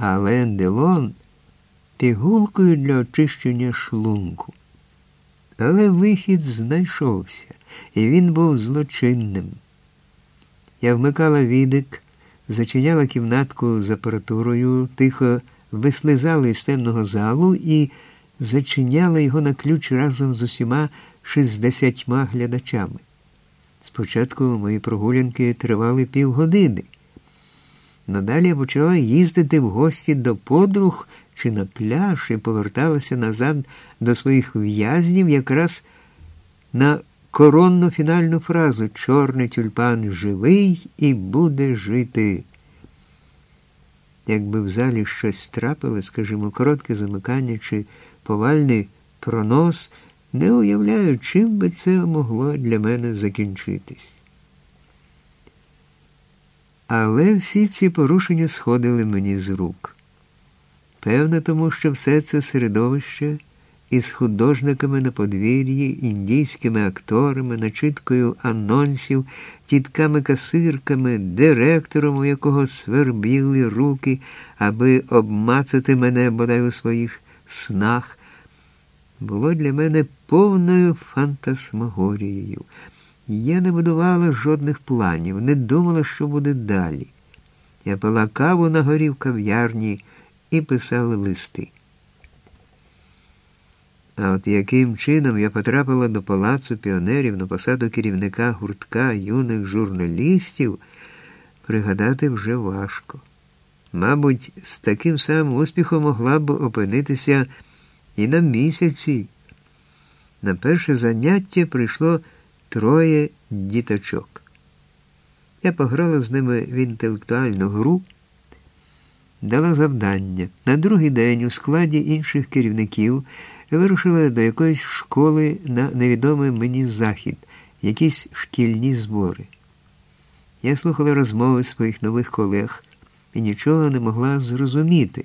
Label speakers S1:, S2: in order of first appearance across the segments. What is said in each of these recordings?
S1: Ален Делон пігулкою для очищення шлунку. Але вихід знайшовся, і він був злочинним. Я вмикала відик, зачиняла кімнатку з апаратурою, тихо вислизала із темного залу і зачиняла його на ключ разом з усіма шістдесятьма глядачами. Спочатку мої прогулянки тривали півгодини. Надалі почала їздити в гості до подруг чи на пляж і поверталася назад до своїх в'язнів якраз на коронну фінальну фразу Чорний тюльпан живий і буде жити. Якби в залі щось трапило, скажімо, коротке замикання чи повальний пронос, не уявляю, чим би це могло для мене закінчитись. Але всі ці порушення сходили мені з рук. Певно, тому що все це середовище із художниками на подвір'ї, індійськими акторами, начиткою анонсів, тітками-касирками, директором, у якого свербіли руки, аби обмацати мене бодай у своїх снах, було для мене повною фантасмагорією. Я не будувала жодних планів, не думала, що буде далі. Я пила каву на горі в кав'ярні і писала листи. А от яким чином я потрапила до палацу піонерів на посаду керівника гуртка юних журналістів, пригадати вже важко. Мабуть, з таким самим успіхом могла б опинитися і на місяці. На перше заняття прийшло троє діточок. Я пограла з ними в інтелектуальну гру, дала завдання. На другий день у складі інших керівників вирушила до якоїсь школи на невідомий мені захід, якісь шкільні збори. Я слухала розмови своїх нових колег і нічого не могла зрозуміти.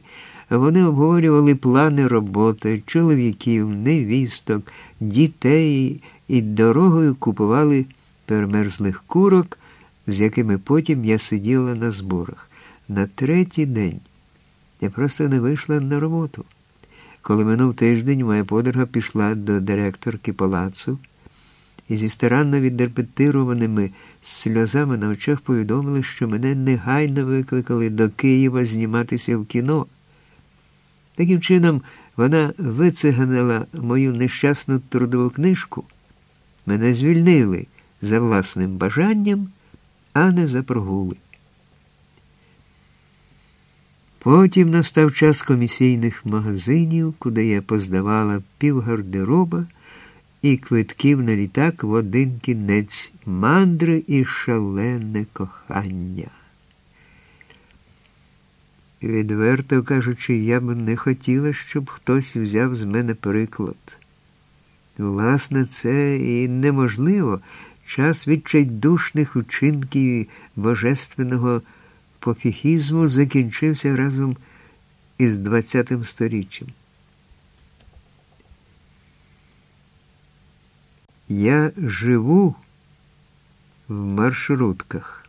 S1: Вони обговорювали плани роботи, чоловіків, невісток, дітей і дорогою купували перемерзлих курок, з якими потім я сиділа на зборах. На третій день я просто не вийшла на роботу. Коли минув тиждень, моя подруга пішла до директорки палацу і зі старанно відрепетированими сльозами на очах повідомили, що мене негайно викликали до Києва зніматися в кіно. Таким чином, вона вициганила мою нещасну трудову книжку. Мене звільнили за власним бажанням, а не за прогули. Потім настав час комісійних магазинів, куди я поздавала півгардероба і квитків на літак в один кінець мандри і шалене кохання. Відверто кажучи, я б не хотіла, щоб хтось взяв з мене приклад. Власне, це і неможливо час відчайдушних учинків божественного пофіхізму закінчився разом із ХХ сторіччям. Я живу в маршрутках.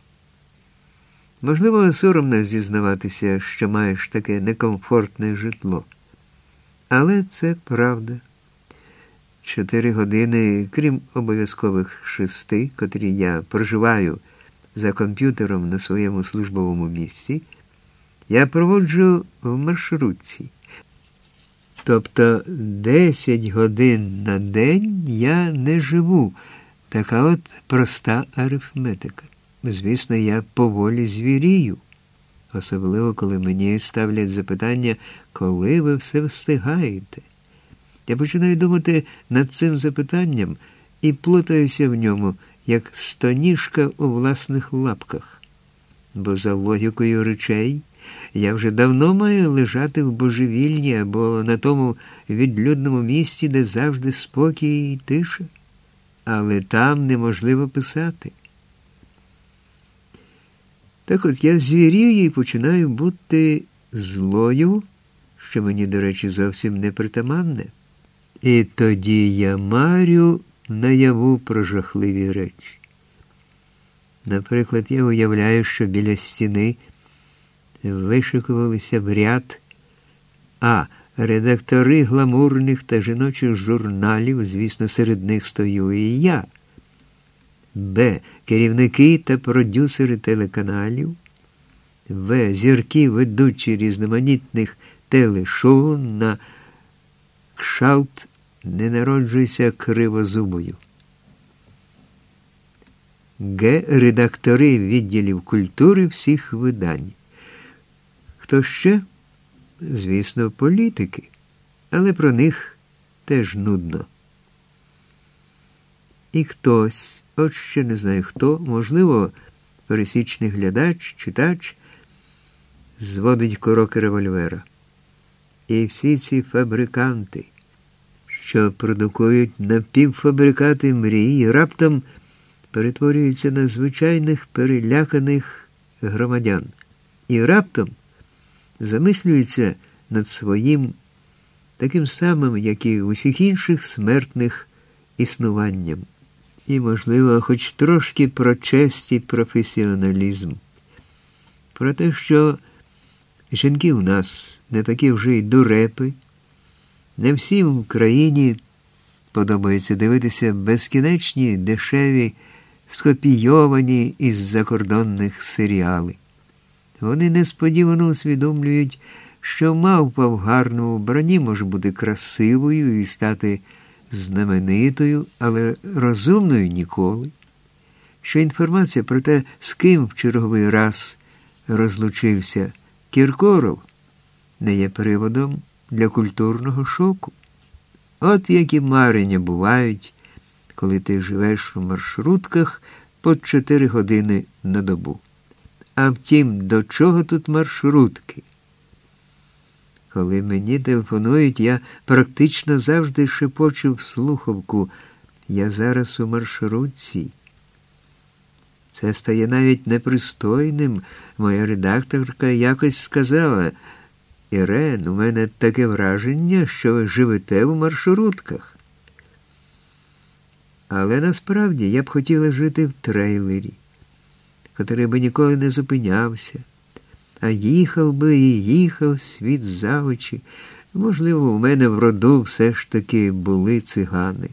S1: Можливо, соромно зізнаватися, що маєш таке некомфортне житло. Але це правда. Чотири години, крім обов'язкових шести, котрі я проживаю за комп'ютером на своєму службовому місці, я проводжу в маршрутці. Тобто 10 годин на день я не живу. Така от проста арифметика. Звісно, я поволі звірію, особливо коли мені ставлять запитання, коли ви все встигаєте. Я починаю думати над цим запитанням і плутаюся в ньому, як стоніжка у власних лапках. Бо за логікою речей я вже давно маю лежати в божевільні або на тому відлюдному місці, де завжди спокій і тиша, але там неможливо писати. Так от я звірію і починаю бути злою, що мені, до речі, зовсім не притаманне. І тоді я марю наяву про жахливі речі. Наприклад, я уявляю, що біля стіни вишикувалися в ряд, а редактори гламурних та жіночих журналів, звісно, серед них стою і я, Б. Керівники та продюсери телеканалів, В. Зірки ведучі різноманітних телешоу на кшалт не народжуйся кривозубою. Г. Редактори відділів культури всіх видань. Хто ще? Звісно, політики, але про них теж нудно. І хтось, от ще не знаю хто, можливо, пересічний глядач, читач, зводить короки револьвера. І всі ці фабриканти, що продукують напівфабрикати мрії, раптом перетворюються на звичайних переляканих громадян. І раптом замислюються над своїм таким самим, як і усіх інших смертних існуванням. І, можливо, хоч трошки про честь і професіоналізм. Про те, що жінки у нас не такі вже й дурепи, не всім в країні подобається дивитися безкінечні, дешеві, скопійовані із закордонних серіали. Вони несподівано усвідомлюють, що мавпа в гарному вбранні може бути красивою і стати знаменитою, але розумною ніколи. Що інформація про те, з ким в черговий раз розлучився Кіркоров, не є приводом для культурного шоку. От які марення бувають, коли ти живеш в маршрутках по 4 години на добу. А втім, до чого тут маршрутки? Коли мені телефонують, я практично завжди шепочу в слухавку. Я зараз у маршрутці. Це стає навіть непристойним. Моя редакторка якось сказала. Ірен, у мене таке враження, що ви живете в маршрутках. Але насправді я б хотіла жити в трейлері, котрий би ніколи не зупинявся, а їхав би і їхав світ за очі. Можливо, у мене в роду все ж таки були цигани.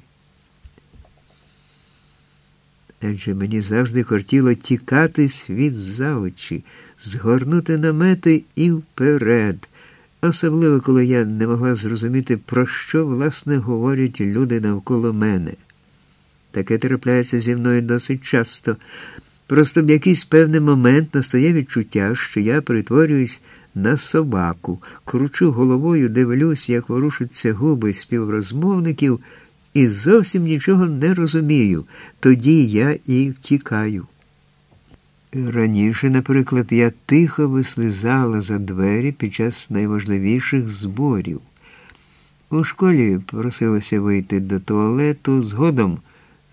S1: Адже мені завжди кортіло тікати світ за очі, згорнути намети і вперед особливо коли я не могла зрозуміти, про що, власне, говорять люди навколо мене. Таке трапляється зі мною досить часто. Просто в якийсь певний момент настає відчуття, що я перетворююсь на собаку, кручу головою, дивлюсь, як ворушаться губи співрозмовників, і зовсім нічого не розумію. Тоді я і втікаю. Раніше, наприклад, я тихо вислизала за двері під час найважливіших зборів. У школі просилося вийти до туалету, згодом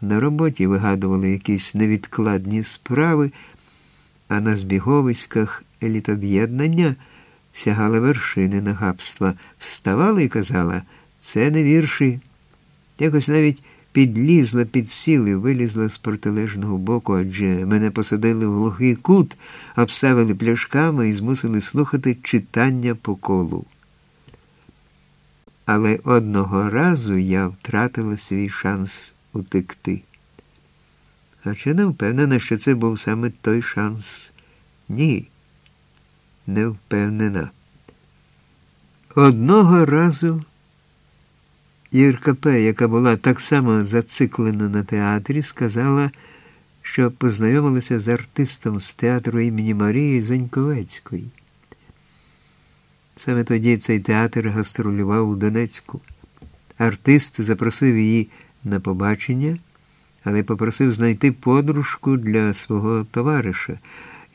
S1: на роботі вигадували якісь невідкладні справи, а на збіговиськах елітоб'єднання сягали вершини нагабства, вставала і казала, це не вірші. Якось навіть підлізла під сіл і вилізла з протилежного боку, адже мене посадили в глухий кут, обставили пляшками і змусили слухати читання по колу. Але одного разу я втратила свій шанс утекти. Хоча не впевнена, що це був саме той шанс. Ні, не впевнена. Одного разу. Ірка П., яка була так само зациклена на театрі, сказала, що познайомилася з артистом з театру імені Марії Заньковецької. Саме тоді цей театр гастролював у Донецьку. Артист запросив її на побачення, але попросив знайти подружку для свого товариша.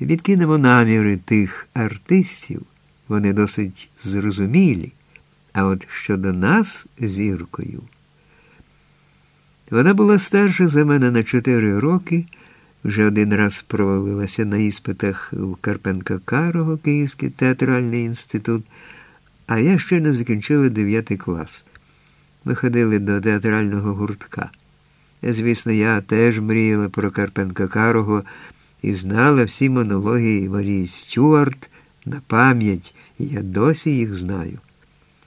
S1: Відкинемо наміри тих артистів, вони досить зрозумілі. А от щодо нас зіркою, вона була старша за мене на чотири роки, вже один раз провалилася на іспитах в Карпенка Карого, Київський театральний інститут, а я ще не закінчила дев'ятий клас. Ми ходили до театрального гуртка. Звісно, я теж мріяла про Карпенка Карого і знала всі монологи Марії Стюарт на пам'ять, і я досі їх знаю.